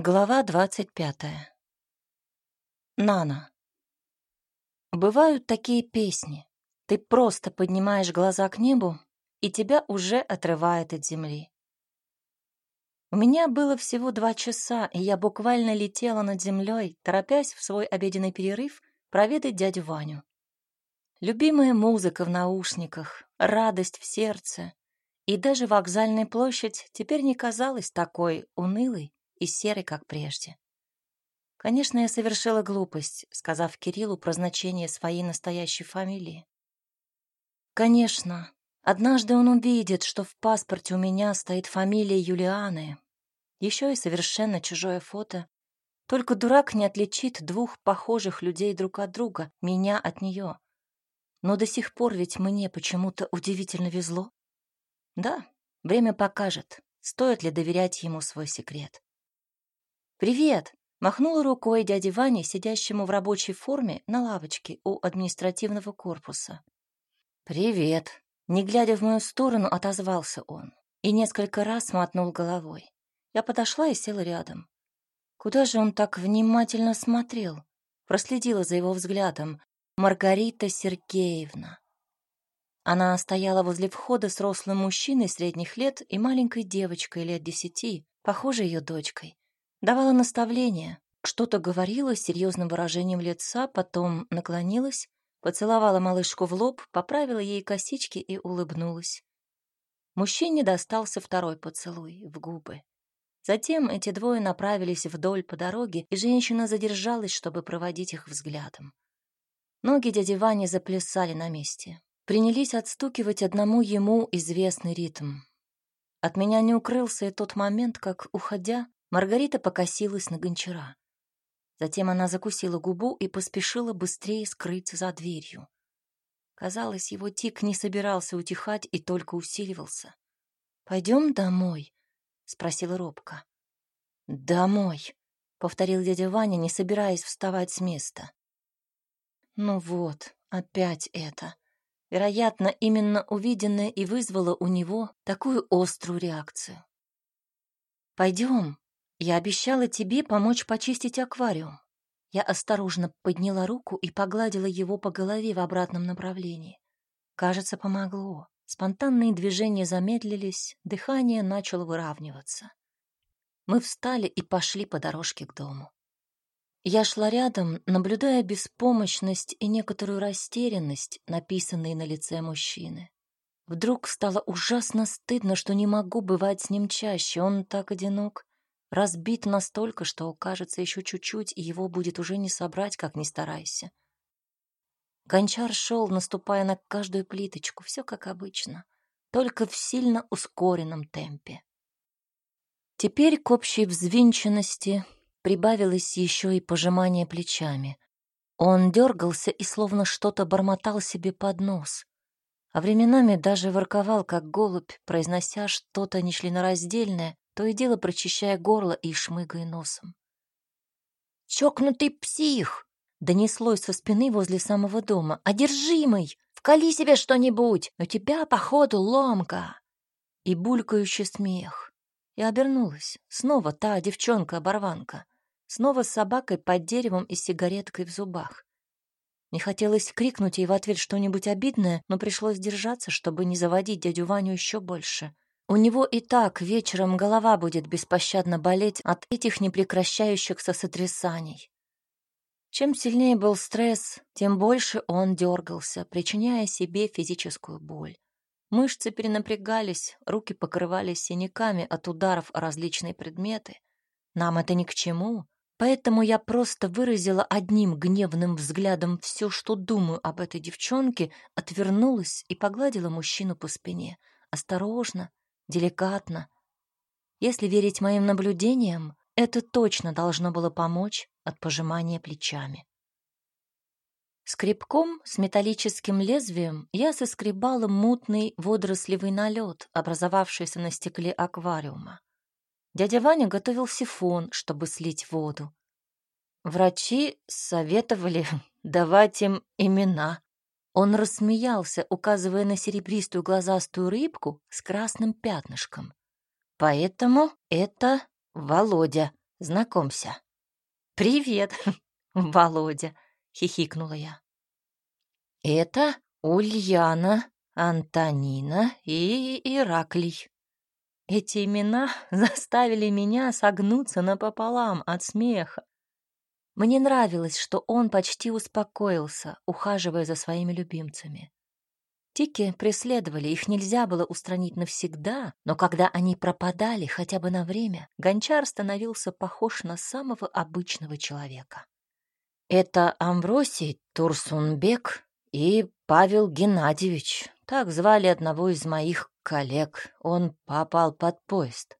Глава двадцать пятая. Нана. Бывают такие песни. Ты просто поднимаешь глаза к небу, и тебя уже отрывает от земли. У меня было всего два часа, и я буквально летела над землей, торопясь в свой обеденный перерыв проведать дядю Ваню. Любимая музыка в наушниках, радость в сердце, и даже вокзальная площадь теперь не казалась такой унылой, и серый, как прежде. Конечно, я совершила глупость, сказав Кириллу про значение своей настоящей фамилии. Конечно, однажды он увидит, что в паспорте у меня стоит фамилия Юлианы, еще и совершенно чужое фото. Только дурак не отличит двух похожих людей друг от друга, меня от нее. Но до сих пор ведь мне почему-то удивительно везло. Да, время покажет, стоит ли доверять ему свой секрет. «Привет!» — махнула рукой дяде Ване, сидящему в рабочей форме на лавочке у административного корпуса. «Привет!» — не глядя в мою сторону, отозвался он и несколько раз мотнул головой. Я подошла и села рядом. Куда же он так внимательно смотрел? Проследила за его взглядом. Маргарита Сергеевна. Она стояла возле входа с рослым мужчиной средних лет и маленькой девочкой лет десяти, похожей ее дочкой. Давала наставления, что-то говорила с серьезным выражением лица, потом наклонилась, поцеловала малышку в лоб, поправила ей косички и улыбнулась. Мужчине достался второй поцелуй в губы. Затем эти двое направились вдоль по дороге, и женщина задержалась, чтобы проводить их взглядом. Ноги дяди Вани заплясали на месте. Принялись отстукивать одному ему известный ритм. От меня не укрылся и тот момент, как, уходя, Маргарита покосилась на гончара. Затем она закусила губу и поспешила быстрее скрыться за дверью. Казалось, его тик не собирался утихать и только усиливался. «Пойдем домой?» — спросила робко. «Домой», — повторил дядя Ваня, не собираясь вставать с места. Ну вот, опять это. Вероятно, именно увиденное и вызвало у него такую острую реакцию. «Пойдем», я обещала тебе помочь почистить аквариум. Я осторожно подняла руку и погладила его по голове в обратном направлении. Кажется, помогло. Спонтанные движения замедлились, дыхание начало выравниваться. Мы встали и пошли по дорожке к дому. Я шла рядом, наблюдая беспомощность и некоторую растерянность, написанные на лице мужчины. Вдруг стало ужасно стыдно, что не могу бывать с ним чаще, он так одинок разбит настолько, что, кажется, еще чуть-чуть, и его будет уже не собрать, как ни старайся. Гончар шел, наступая на каждую плиточку, все как обычно, только в сильно ускоренном темпе. Теперь к общей взвинченности прибавилось еще и пожимание плечами. Он дергался и словно что-то бормотал себе под нос, а временами даже ворковал, как голубь, произнося что-то нечленораздельное, то и дело прочищая горло и шмыгая носом. «Чокнутый псих!» — донеслось со спины возле самого дома. «Одержимый! Вкали себе что-нибудь! У тебя, походу, ломка!» И булькающий смех. И обернулась. Снова та девчонка-оборванка. Снова с собакой под деревом и сигареткой в зубах. Не хотелось крикнуть ей в ответ что-нибудь обидное, но пришлось держаться, чтобы не заводить дядю Ваню еще больше. У него и так вечером голова будет беспощадно болеть от этих непрекращающихся сотрясаний. Чем сильнее был стресс, тем больше он дергался, причиняя себе физическую боль. Мышцы перенапрягались, руки покрывались синяками от ударов о различные предметы. Нам это ни к чему, поэтому я просто выразила одним гневным взглядом все, что думаю об этой девчонке, отвернулась и погладила мужчину по спине. Осторожно, деликатно. Если верить моим наблюдениям, это точно должно было помочь от пожимания плечами. Скребком с металлическим лезвием я соскребала мутный водорослевый налет, образовавшийся на стекле аквариума. Дядя Ваня готовил сифон, чтобы слить воду. Врачи советовали давать им имена. Он рассмеялся, указывая на серебристую глазастую рыбку с красным пятнышком. «Поэтому это Володя», Знакомься. Привет, Володя, хихикнула я. Это Ульяна, Антонина и Ираклий. Эти имена заставили меня согнуться напополам от смеха. Мне нравилось, что он почти успокоился, ухаживая за своими любимцами. Тики преследовали, их нельзя было устранить навсегда, но когда они пропадали хотя бы на время, гончар становился похож на самого обычного человека. Это Амвросий Турсунбек и Павел Геннадьевич, так звали одного из моих коллег. Он попал под поезд.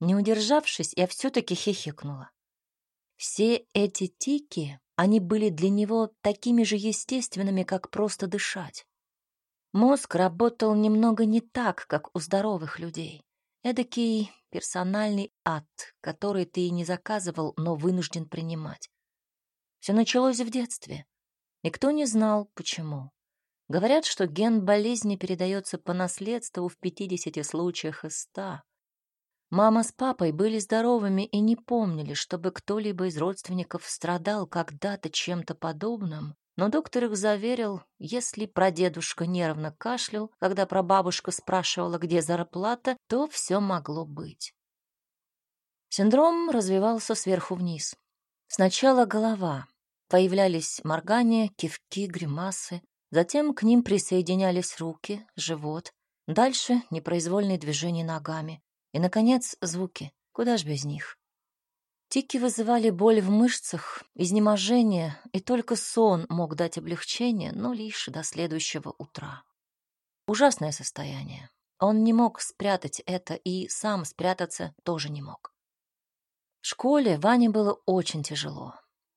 Не удержавшись, я все-таки хихикнула. Все эти тики, они были для него такими же естественными, как просто дышать. Мозг работал немного не так, как у здоровых людей. Эдакий персональный ад, который ты и не заказывал, но вынужден принимать. Все началось в детстве. Никто не знал, почему. Говорят, что ген болезни передается по наследству в 50 случаях из 100. Мама с папой были здоровыми и не помнили, чтобы кто-либо из родственников страдал когда-то чем-то подобным, но доктор их заверил, если прадедушка нервно кашлял, когда прабабушка спрашивала, где зарплата, то все могло быть. Синдром развивался сверху вниз. Сначала голова. Появлялись моргания, кивки, гримасы. Затем к ним присоединялись руки, живот. Дальше непроизвольные движения ногами. И, наконец, звуки. Куда ж без них? Тики вызывали боль в мышцах, изнеможение, и только сон мог дать облегчение, но лишь до следующего утра. Ужасное состояние. Он не мог спрятать это и сам спрятаться тоже не мог. В школе Ване было очень тяжело.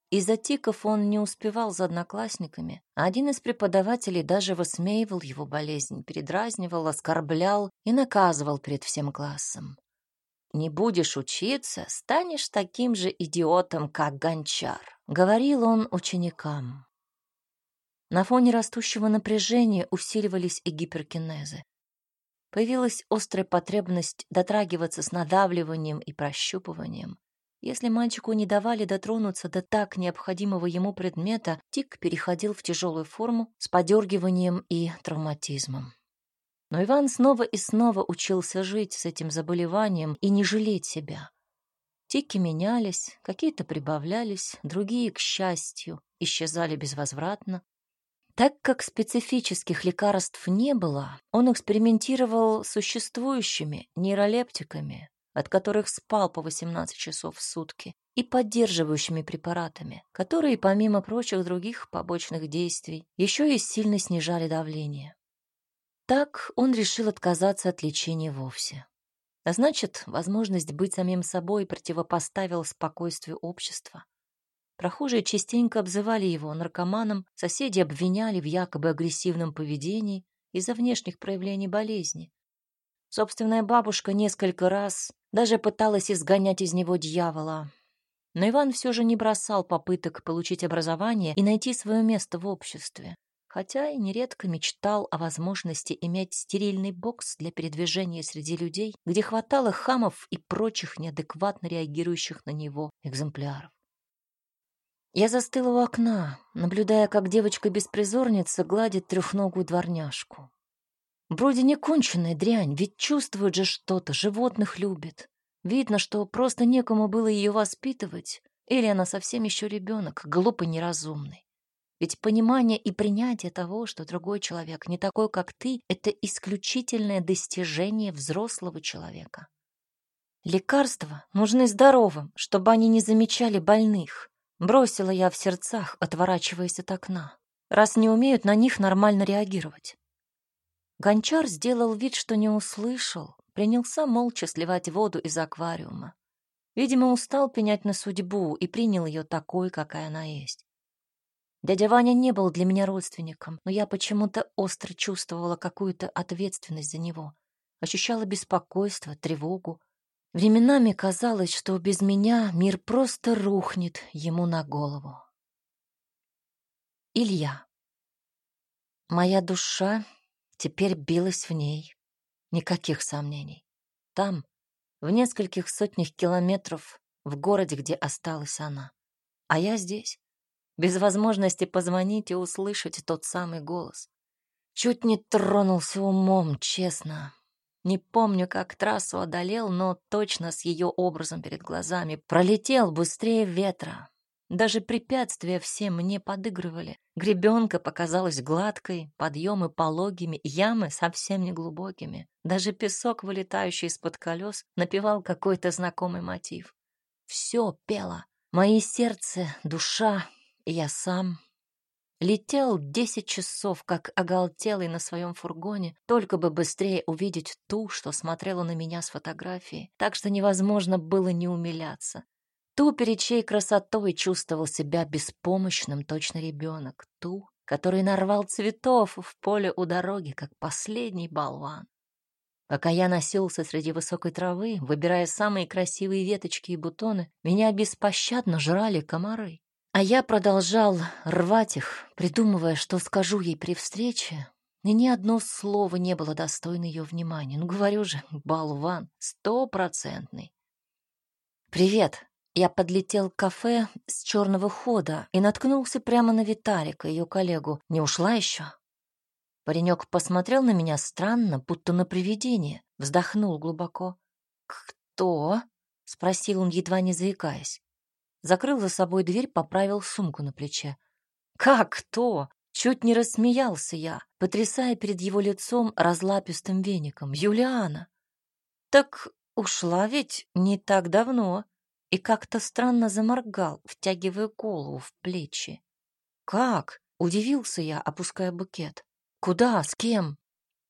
Из-за тиков он не успевал за одноклассниками, один из преподавателей даже высмеивал его болезнь, передразнивал, оскорблял и наказывал перед всем классом. «Не будешь учиться, станешь таким же идиотом, как гончар», — говорил он ученикам. На фоне растущего напряжения усиливались и гиперкинезы. Появилась острая потребность дотрагиваться с надавливанием и прощупыванием. Если мальчику не давали дотронуться до так необходимого ему предмета, тик переходил в тяжелую форму с подергиванием и травматизмом. Но Иван снова и снова учился жить с этим заболеванием и не жалеть себя. Тики менялись, какие-то прибавлялись, другие, к счастью, исчезали безвозвратно. Так как специфических лекарств не было, он экспериментировал с существующими нейролептиками, от которых спал по 18 часов в сутки, и поддерживающими препаратами, которые, помимо прочих других побочных действий, еще и сильно снижали давление. Так он решил отказаться от лечения вовсе. А значит, возможность быть самим собой противопоставил спокойствию общества. Прохожие частенько обзывали его наркоманом, соседи обвиняли в якобы агрессивном поведении из-за внешних проявлений болезни. Собственная бабушка несколько раз даже пыталась изгонять из него дьявола. Но Иван все же не бросал попыток получить образование и найти свое место в обществе хотя и нередко мечтал о возможности иметь стерильный бокс для передвижения среди людей, где хватало хамов и прочих неадекватно реагирующих на него экземпляров. Я застыла у окна, наблюдая, как девочка-беспризорница гладит трехногую дворняжку. Вроде не конченая дрянь, ведь чувствует же что-то, животных любит. Видно, что просто некому было ее воспитывать, или она совсем еще ребенок, глупый, неразумный. Ведь понимание и принятие того, что другой человек не такой, как ты, это исключительное достижение взрослого человека. Лекарства нужны здоровым, чтобы они не замечали больных. Бросила я в сердцах, отворачиваясь от окна, раз не умеют на них нормально реагировать. Гончар сделал вид, что не услышал, принялся молча сливать воду из аквариума. Видимо, устал пенять на судьбу и принял ее такой, какая она есть. Дядя Ваня не был для меня родственником, но я почему-то остро чувствовала какую-то ответственность за него. Ощущала беспокойство, тревогу. Временами казалось, что без меня мир просто рухнет ему на голову. Илья. Моя душа теперь билась в ней. Никаких сомнений. Там, в нескольких сотнях километров, в городе, где осталась она. А я здесь, без возможности позвонить и услышать тот самый голос. Чуть не тронулся умом, честно. Не помню, как трассу одолел, но точно с ее образом перед глазами пролетел быстрее ветра. Даже препятствия все мне подыгрывали. Гребенка показалась гладкой, подъемы пологими, ямы совсем не глубокими. Даже песок, вылетающий из-под колес, напевал какой-то знакомый мотив. Все пело. Мои сердце, душа я сам. Летел десять часов, как оголтелый на своем фургоне, только бы быстрее увидеть ту, что смотрела на меня с фотографии, так что невозможно было не умиляться. Ту, перед чьей красотой чувствовал себя беспомощным точно ребенок. Ту, который нарвал цветов в поле у дороги, как последний болван. Пока я носился среди высокой травы, выбирая самые красивые веточки и бутоны, меня беспощадно жрали комары. А я продолжал рвать их, придумывая, что скажу ей при встрече, и ни одно слово не было достойно ее внимания. Ну, говорю же, болван, стопроцентный. «Привет!» Я подлетел к кафе с черного хода и наткнулся прямо на Виталика, ее коллегу. Не ушла еще? Паренек посмотрел на меня странно, будто на привидение, вздохнул глубоко. «Кто?» — спросил он, едва не заикаясь. Закрыл за собой дверь, поправил сумку на плече. «Как кто?» Чуть не рассмеялся я, потрясая перед его лицом разлапистым веником. «Юлиана!» «Так ушла ведь не так давно», и как-то странно заморгал, втягивая голову в плечи. «Как?» — удивился я, опуская букет. «Куда? С кем?»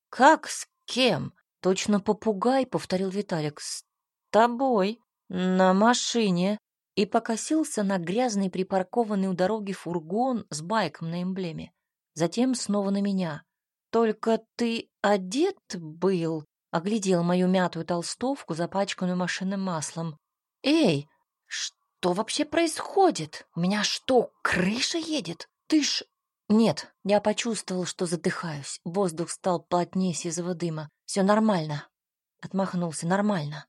«Как с кем?» — точно попугай, — повторил Виталик. «С тобой. На машине». И покосился на грязный припаркованный у дороги фургон с байком на эмблеме. Затем снова на меня. «Только ты одет был?» — оглядел мою мятую толстовку, запачканную машинным маслом. «Эй, что вообще происходит? У меня что, крыша едет? Ты ж...» «Нет, я почувствовал, что задыхаюсь. Воздух стал плотнее сизого дыма. Все нормально». Отмахнулся. «Нормально».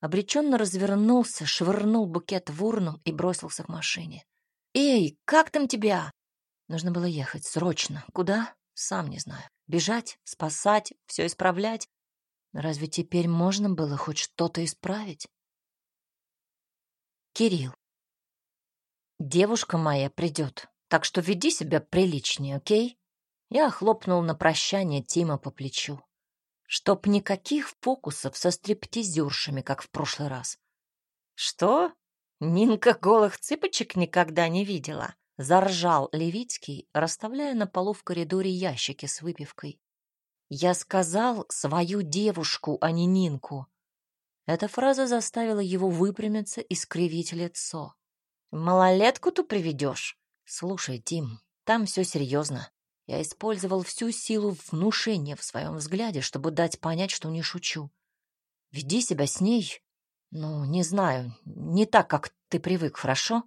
Обреченно развернулся, швырнул букет в урну и бросился к машине. «Эй, как там тебя?» Нужно было ехать срочно. Куда? Сам не знаю. Бежать, спасать, все исправлять. разве теперь можно было хоть что-то исправить? Кирилл. Девушка моя придет, так что веди себя приличнее, окей? Я хлопнул на прощание Тима по плечу. Чтоб никаких фокусов со стриптизершами, как в прошлый раз. Что? Нинка голых цыпочек никогда не видела. Заржал Левицкий, расставляя на полу в коридоре ящики с выпивкой. Я сказал свою девушку, а не Нинку. Эта фраза заставила его выпрямиться и скривить лицо. «Малолетку ты приведешь?» «Слушай, Тим, там все серьезно. Я использовал всю силу внушения в своем взгляде, чтобы дать понять, что не шучу. Веди себя с ней, ну, не знаю, не так, как ты привык, хорошо?»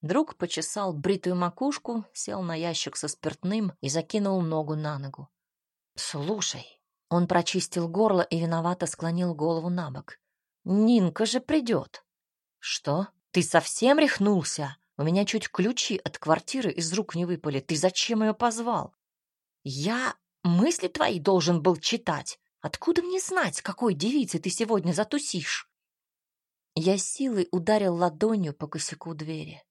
Друг почесал бритую макушку, сел на ящик со спиртным и закинул ногу на ногу. «Слушай, он прочистил горло и виновато склонил голову на бок. «Нинка же придет!» «Что? Ты совсем рехнулся? У меня чуть ключи от квартиры из рук не выпали. Ты зачем ее позвал?» «Я мысли твои должен был читать. Откуда мне знать, какой девице ты сегодня затусишь?» Я силой ударил ладонью по косяку двери.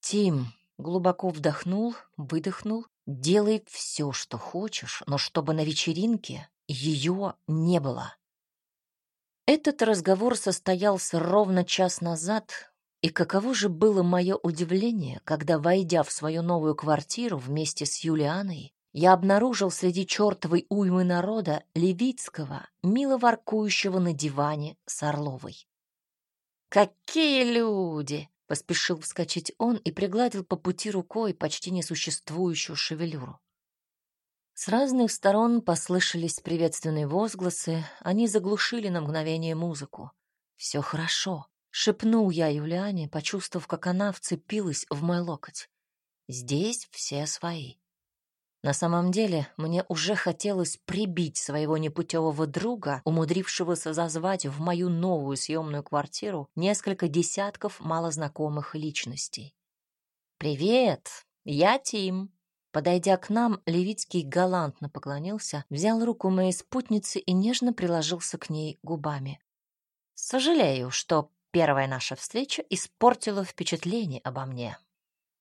«Тим, Глубоко вдохнул, выдохнул. Делай все, что хочешь, но чтобы на вечеринке ее не было. Этот разговор состоялся ровно час назад, и каково же было мое удивление, когда, войдя в свою новую квартиру вместе с Юлианой, я обнаружил среди чертовой уймы народа Левицкого, мило воркующего на диване с Орловой. «Какие люди!» Поспешил вскочить он и пригладил по пути рукой почти несуществующую шевелюру. С разных сторон послышались приветственные возгласы, они заглушили на мгновение музыку. «Все хорошо», — шепнул я Юлиане, почувствовав, как она вцепилась в мой локоть. «Здесь все свои». На самом деле, мне уже хотелось прибить своего непутевого друга, умудрившегося зазвать в мою новую съемную квартиру несколько десятков малознакомых личностей. «Привет, я Тим». Подойдя к нам, Левицкий галантно поклонился, взял руку моей спутницы и нежно приложился к ней губами. «Сожалею, что первая наша встреча испортила впечатление обо мне».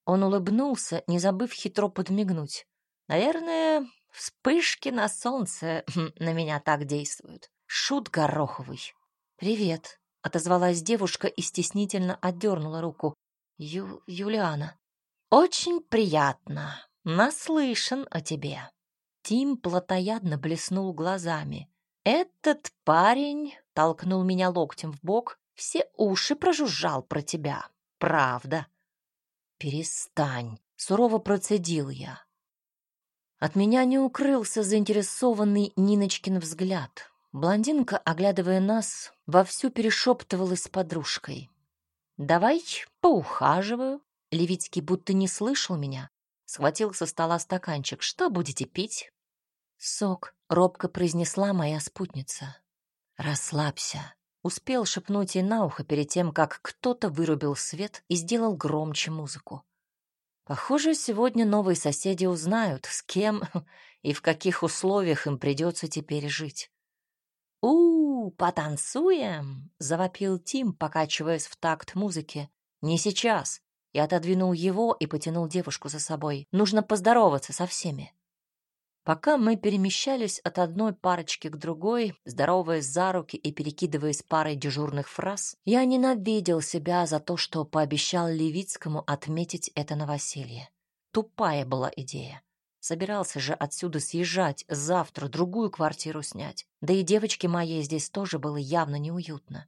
Он улыбнулся, не забыв хитро подмигнуть. Наверное, вспышки на солнце на меня так действуют. Шут гороховый. «Привет», — отозвалась девушка и стеснительно отдернула руку. Ю Юлиана. «Очень приятно. Наслышан о тебе». Тим плотоядно блеснул глазами. «Этот парень толкнул меня локтем в бок, все уши прожужжал про тебя. Правда». «Перестань», — сурово процедил я. От меня не укрылся заинтересованный Ниночкин взгляд. Блондинка, оглядывая нас, вовсю перешептывалась с подружкой. «Давай поухаживаю». Левицкий будто не слышал меня. Схватил со стола стаканчик. «Что будете пить?» «Сок», — робко произнесла моя спутница. «Расслабься», — успел шепнуть ей на ухо перед тем, как кто-то вырубил свет и сделал громче музыку. Похоже, сегодня новые соседи узнают, с кем и в каких условиях им придется теперь жить. у, потанцуем!» — завопил Тим, покачиваясь в такт музыки. «Не сейчас!» Я отодвинул его и потянул девушку за собой. «Нужно поздороваться со всеми». Пока мы перемещались от одной парочки к другой, здороваясь за руки и перекидываясь парой дежурных фраз, я ненавидел себя за то, что пообещал Левицкому отметить это новоселье. Тупая была идея. Собирался же отсюда съезжать, завтра другую квартиру снять. Да и девочке моей здесь тоже было явно неуютно.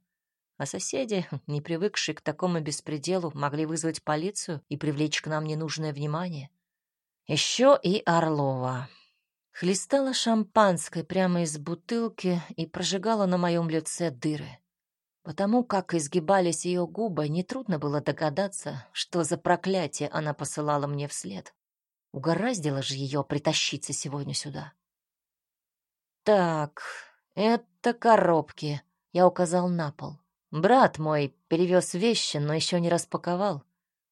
А соседи, не привыкшие к такому беспределу, могли вызвать полицию и привлечь к нам ненужное внимание. Еще и Орлова. Хлестала шампанской прямо из бутылки и прожигала на моем лице дыры. Потому как изгибались ее губы, нетрудно было догадаться, что за проклятие она посылала мне вслед. Угораздило же ее притащиться сегодня сюда. «Так, это коробки», — я указал на пол. «Брат мой перевез вещи, но еще не распаковал.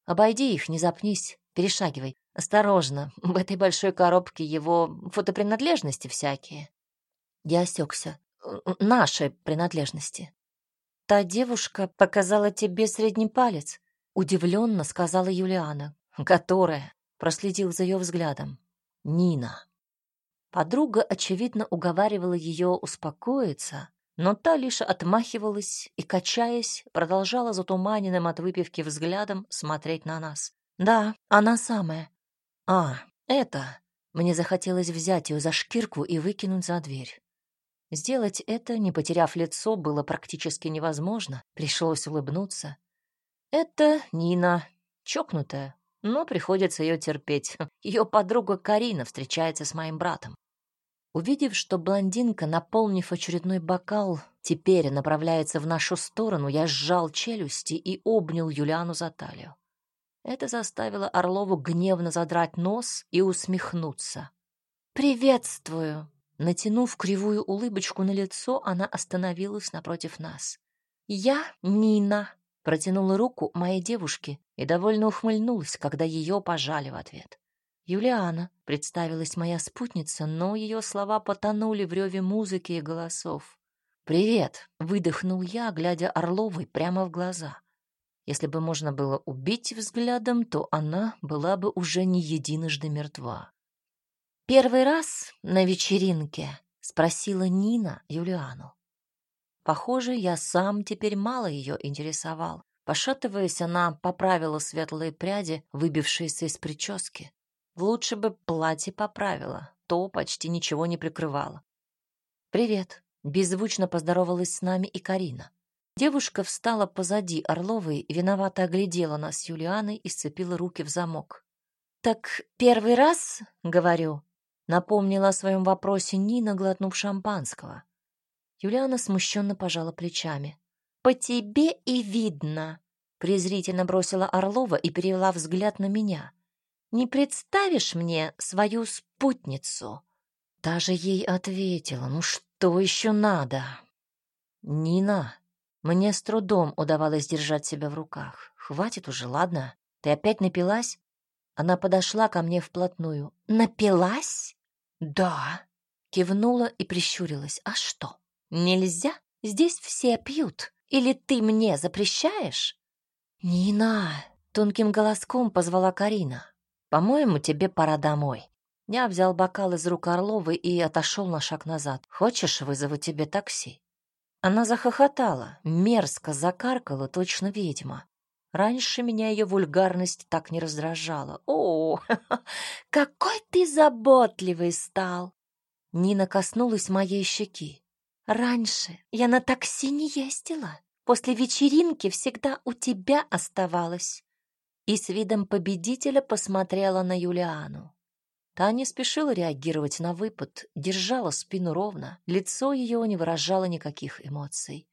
Обойди их, не запнись, перешагивай. Осторожно, в этой большой коробке его фотопринадлежности всякие. Я осекся. Наши принадлежности. Та девушка показала тебе средний палец, удивленно сказала Юлиана, которая проследил за ее взглядом. Нина. Подруга, очевидно, уговаривала ее успокоиться, но та лишь отмахивалась и, качаясь, продолжала затуманенным от выпивки взглядом смотреть на нас. «Да, она самая. А, это... Мне захотелось взять ее за шкирку и выкинуть за дверь. Сделать это, не потеряв лицо, было практически невозможно. Пришлось улыбнуться. Это Нина, чокнутая, но приходится ее терпеть. Ее подруга Карина встречается с моим братом. Увидев, что блондинка, наполнив очередной бокал, теперь направляется в нашу сторону, я сжал челюсти и обнял Юлиану за талию. Это заставило Орлову гневно задрать нос и усмехнуться. «Приветствую!» Натянув кривую улыбочку на лицо, она остановилась напротив нас. «Я Нина», — протянула руку моей девушке и довольно ухмыльнулась, когда ее пожали в ответ. «Юлиана», — представилась моя спутница, но ее слова потонули в реве музыки и голосов. «Привет», — выдохнул я, глядя Орловой прямо в глаза. Если бы можно было убить взглядом, то она была бы уже не единожды мертва. «Первый раз на вечеринке?» — спросила Нина Юлиану. Похоже, я сам теперь мало ее интересовал. Пошатываясь, она поправила светлые пряди, выбившиеся из прически. Лучше бы платье поправила, то почти ничего не прикрывало. «Привет», — беззвучно поздоровалась с нами и Карина. Девушка встала позади Орловой, виновато оглядела нас с Юлианой и сцепила руки в замок. «Так первый раз, — говорю, — напомнила о своем вопросе Нина, глотнув шампанского. Юлиана смущенно пожала плечами. «По тебе и видно!» — презрительно бросила Орлова и перевела взгляд на меня. не представишь мне свою спутницу?» Та же ей ответила, ну что еще надо? «Нина, мне с трудом удавалось держать себя в руках. Хватит уже, ладно? Ты опять напилась?» Она подошла ко мне вплотную. «Напилась?» «Да», — кивнула и прищурилась. «А что, нельзя? Здесь все пьют. Или ты мне запрещаешь?» «Нина!» — тонким голоском позвала Карина. «По-моему, тебе пора домой». Я взял бокал из рук Орловой и отошел на шаг назад. «Хочешь, вызову тебе такси?» Она захохотала, мерзко закаркала, точно ведьма. Раньше меня ее вульгарность так не раздражала. «О, какой ты заботливый стал!» Нина коснулась моей щеки. «Раньше я на такси не ездила. После вечеринки всегда у тебя оставалась». И с видом победителя посмотрела на Юлиану. Та не спешила реагировать на выпад, держала спину ровно, лицо ее не выражало никаких эмоций.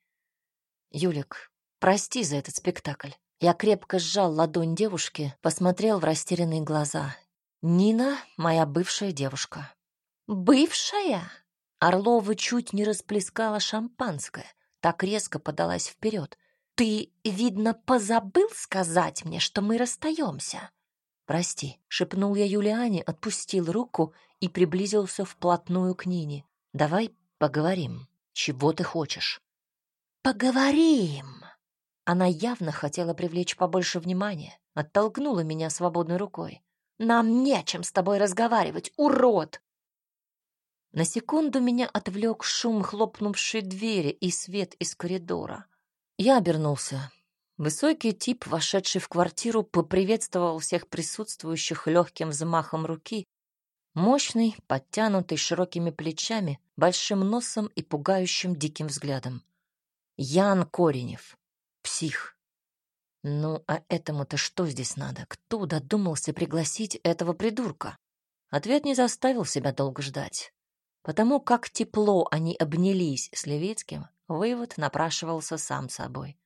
«Юлик, прости за этот спектакль. Я крепко сжал ладонь девушки, посмотрел в растерянные глаза. «Нина — моя бывшая девушка». «Бывшая?» Орлова чуть не расплескала шампанское, так резко подалась вперед. «Ты, видно, позабыл сказать мне, что мы расстаемся?» «Прости», — шепнул я Юлиане, отпустил руку и приблизился вплотную к Нине. «Давай поговорим. Чего ты хочешь?» «Поговорим!» Она явно хотела привлечь побольше внимания, оттолкнула меня свободной рукой. «Нам не о чем с тобой разговаривать, урод!» На секунду меня отвлек шум хлопнувшей двери и свет из коридора. Я обернулся. Высокий тип, вошедший в квартиру, поприветствовал всех присутствующих легким взмахом руки. Мощный, подтянутый широкими плечами, большим носом и пугающим диким взглядом. Ян Коренев. Псих. Ну, а этому-то что здесь надо? Кто додумался пригласить этого придурка? Ответ не заставил себя долго ждать. Потому как тепло они обнялись с Левицким, вывод напрашивался сам собой.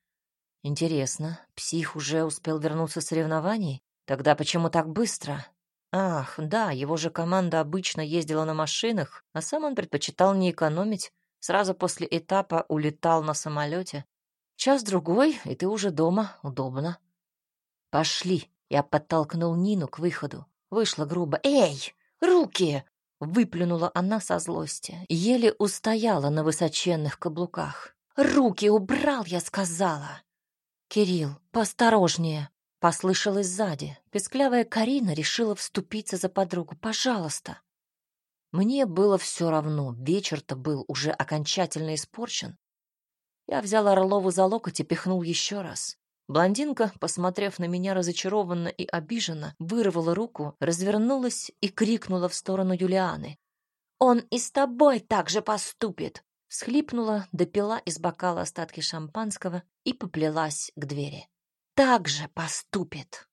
Интересно, псих уже успел вернуться с соревнований? Тогда почему так быстро? Ах, да, его же команда обычно ездила на машинах, а сам он предпочитал не экономить. Сразу после этапа улетал на самолете. Час-другой, и ты уже дома, удобно. Пошли. Я подтолкнул Нину к выходу. Вышла грубо. «Эй, руки!» Выплюнула она со злости. Еле устояла на высоченных каблуках. «Руки убрал, я сказала!» «Кирилл, поосторожнее!» Послышалось сзади. Песклявая Карина решила вступиться за подругу. «Пожалуйста!» Мне было все равно. Вечер-то был уже окончательно испорчен. Я взял Орлову за локоть и пихнул еще раз. Блондинка, посмотрев на меня разочарованно и обиженно, вырвала руку, развернулась и крикнула в сторону Юлианы. «Он и с тобой так же поступит!» Схлипнула, допила из бокала остатки шампанского и поплелась к двери. «Так же поступит!»